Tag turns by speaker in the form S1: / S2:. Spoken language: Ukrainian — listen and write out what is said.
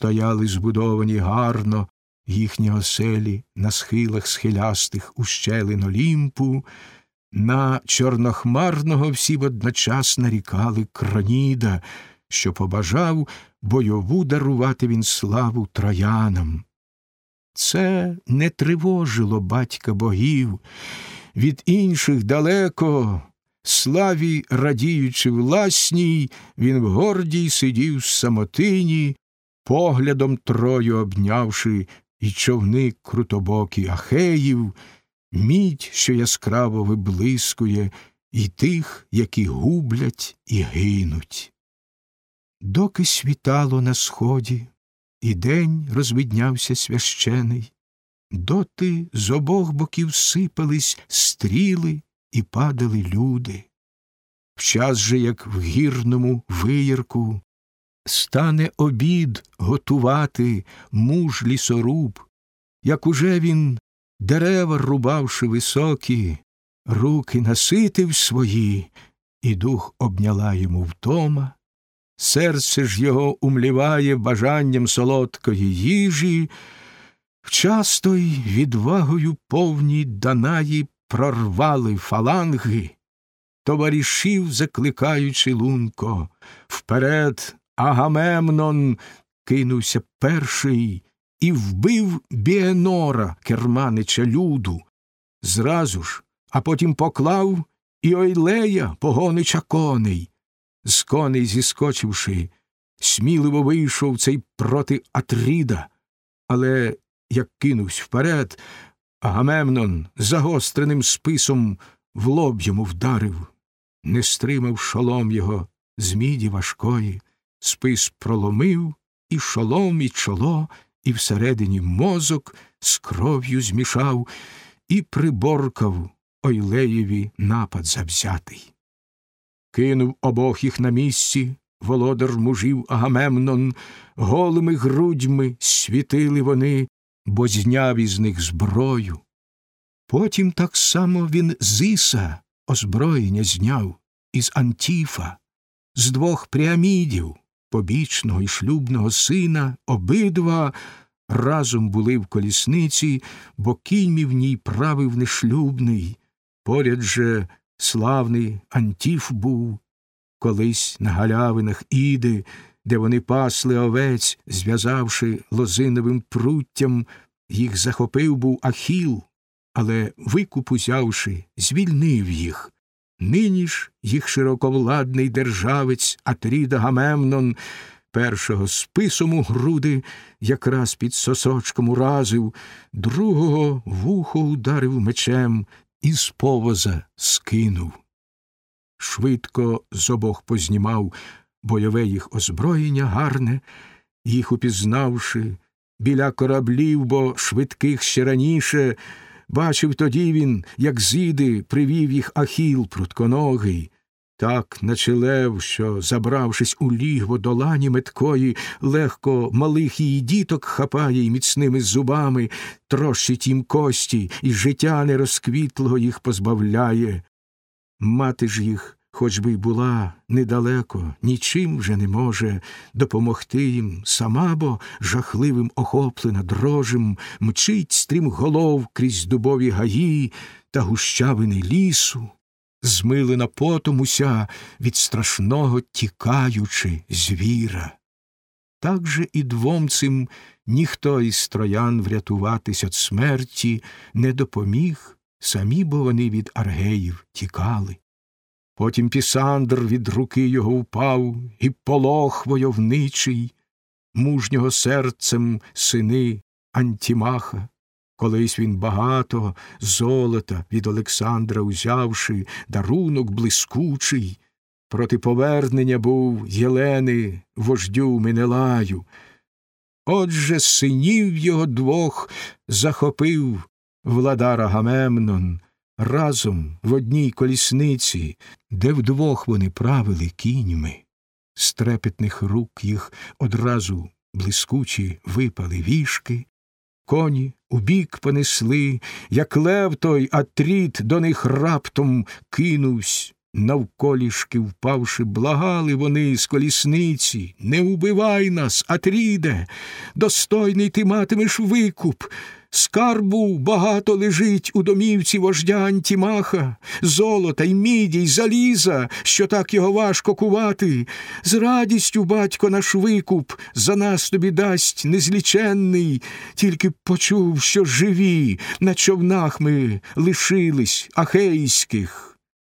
S1: стояли збудовані гарно їхні оселі на схилах схилястих ущелин Олімпу, на чорнохмарного всі водночас нарікали Кроніда, що побажав бойову дарувати він славу троянам. Це не тривожило батька богів, від інших далеко, славі, радіючи власній, він в гордій сидів самотині, поглядом трою обнявши і човни крутобокі ахеїв, мідь, що яскраво виблискує, і тих, які гублять і гинуть. Доки світало на сході, і день розвиднявся священий, доти з обох боків сипались стріли і падали люди. В час же, як в гірному виярку, стане обід готувати муж лісоруб, як уже він, дерева рубавши високі, руки наситив свої, і дух обняла йому втома, серце ж його умліває бажанням солодкої їжі, вчасто й відвагою повній Данаї прорвали фаланги, товаришів закликаючи лунко, вперед Агамемнон кинувся перший і вбив Біенора, керманича люду, зразу ж, а потім поклав і Ойлея, погонича коней. З коней зіскочивши, сміливо вийшов цей проти Атріда, але як кинувсь вперед, Агамемнон загостреним списом в лоб йому вдарив, не стримав шолом його з міді важкої, спис проломив і шолом, і чоло, і всередині мозок з кров'ю змішав і приборкав Ойлеєві напад завзятий. Кинув обох їх на місці, володар мужів Агамемнон, голими грудьми світили вони, бо зняв із них зброю. Потім так само він з озброєння зняв із Антіфа, з двох пріамідів, побічного і шлюбного сина, обидва разом були в колісниці, бо кінь в ній правив нешлюбний. Поряд же славний Антіф був, колись на галявинах іди, де вони пасли овець, зв'язавши лозиновим пруттям, їх захопив був Ахіл, але викуп узявши, звільнив їх. Нині ж їх широковладний державець Атріда Гамемнон першого списом у груди якраз під сосочком уразив, другого вухо ударив мечем і з повоза скинув. Швидко з обох познімав бойове їх озброєння гарне, їх упізнавши, біля кораблів, бо швидких ще раніше, бачив тоді він, як зіди привів їх ахіл прутконогий, так наче лев, що, забравшись у лігво долані меткої, легко малих її діток хапає й міцними зубами, трощить їм кості, і життя нерозквітлого їх позбавляє. Мати ж їх хоч би й була недалеко, нічим вже не може допомогти їм сама, бо жахливим охоплена дрожем, мчить стрім голов крізь дубові гаї та гущавини лісу, змилена потом уся від страшного тікаючи звіра. Так же і двом цим ніхто із троян врятуватись від смерті не допоміг, самі бо вони від аргеїв тікали. Потім Пісандр від руки його впав, і полох войовничий, мужнього серцем сини Антімаха. Колись він багато золота від Олександра узявши, дарунок блискучий, проти повернення був Єлени, вождю Менелаю. Отже синів його двох захопив владара Гамемнон, разом в одній колісниці, де вдвох вони правили кіньми, з трепетних рук їх одразу блискучі випали вішки, коні убік понесли, як лев той Атріт до них раптом кинувсь, Навколішки впавши, благали вони з колісниці Не убивай нас, Атріде, достойний ти матимеш викуп. Скарбу багато лежить у домівці вождя Антімаха, золота й міді, й заліза, що так його важко кувати. З радістю батько наш викуп за нас тобі дасть незліченний, тільки почув, що живі на човнах ми лишились ахейських.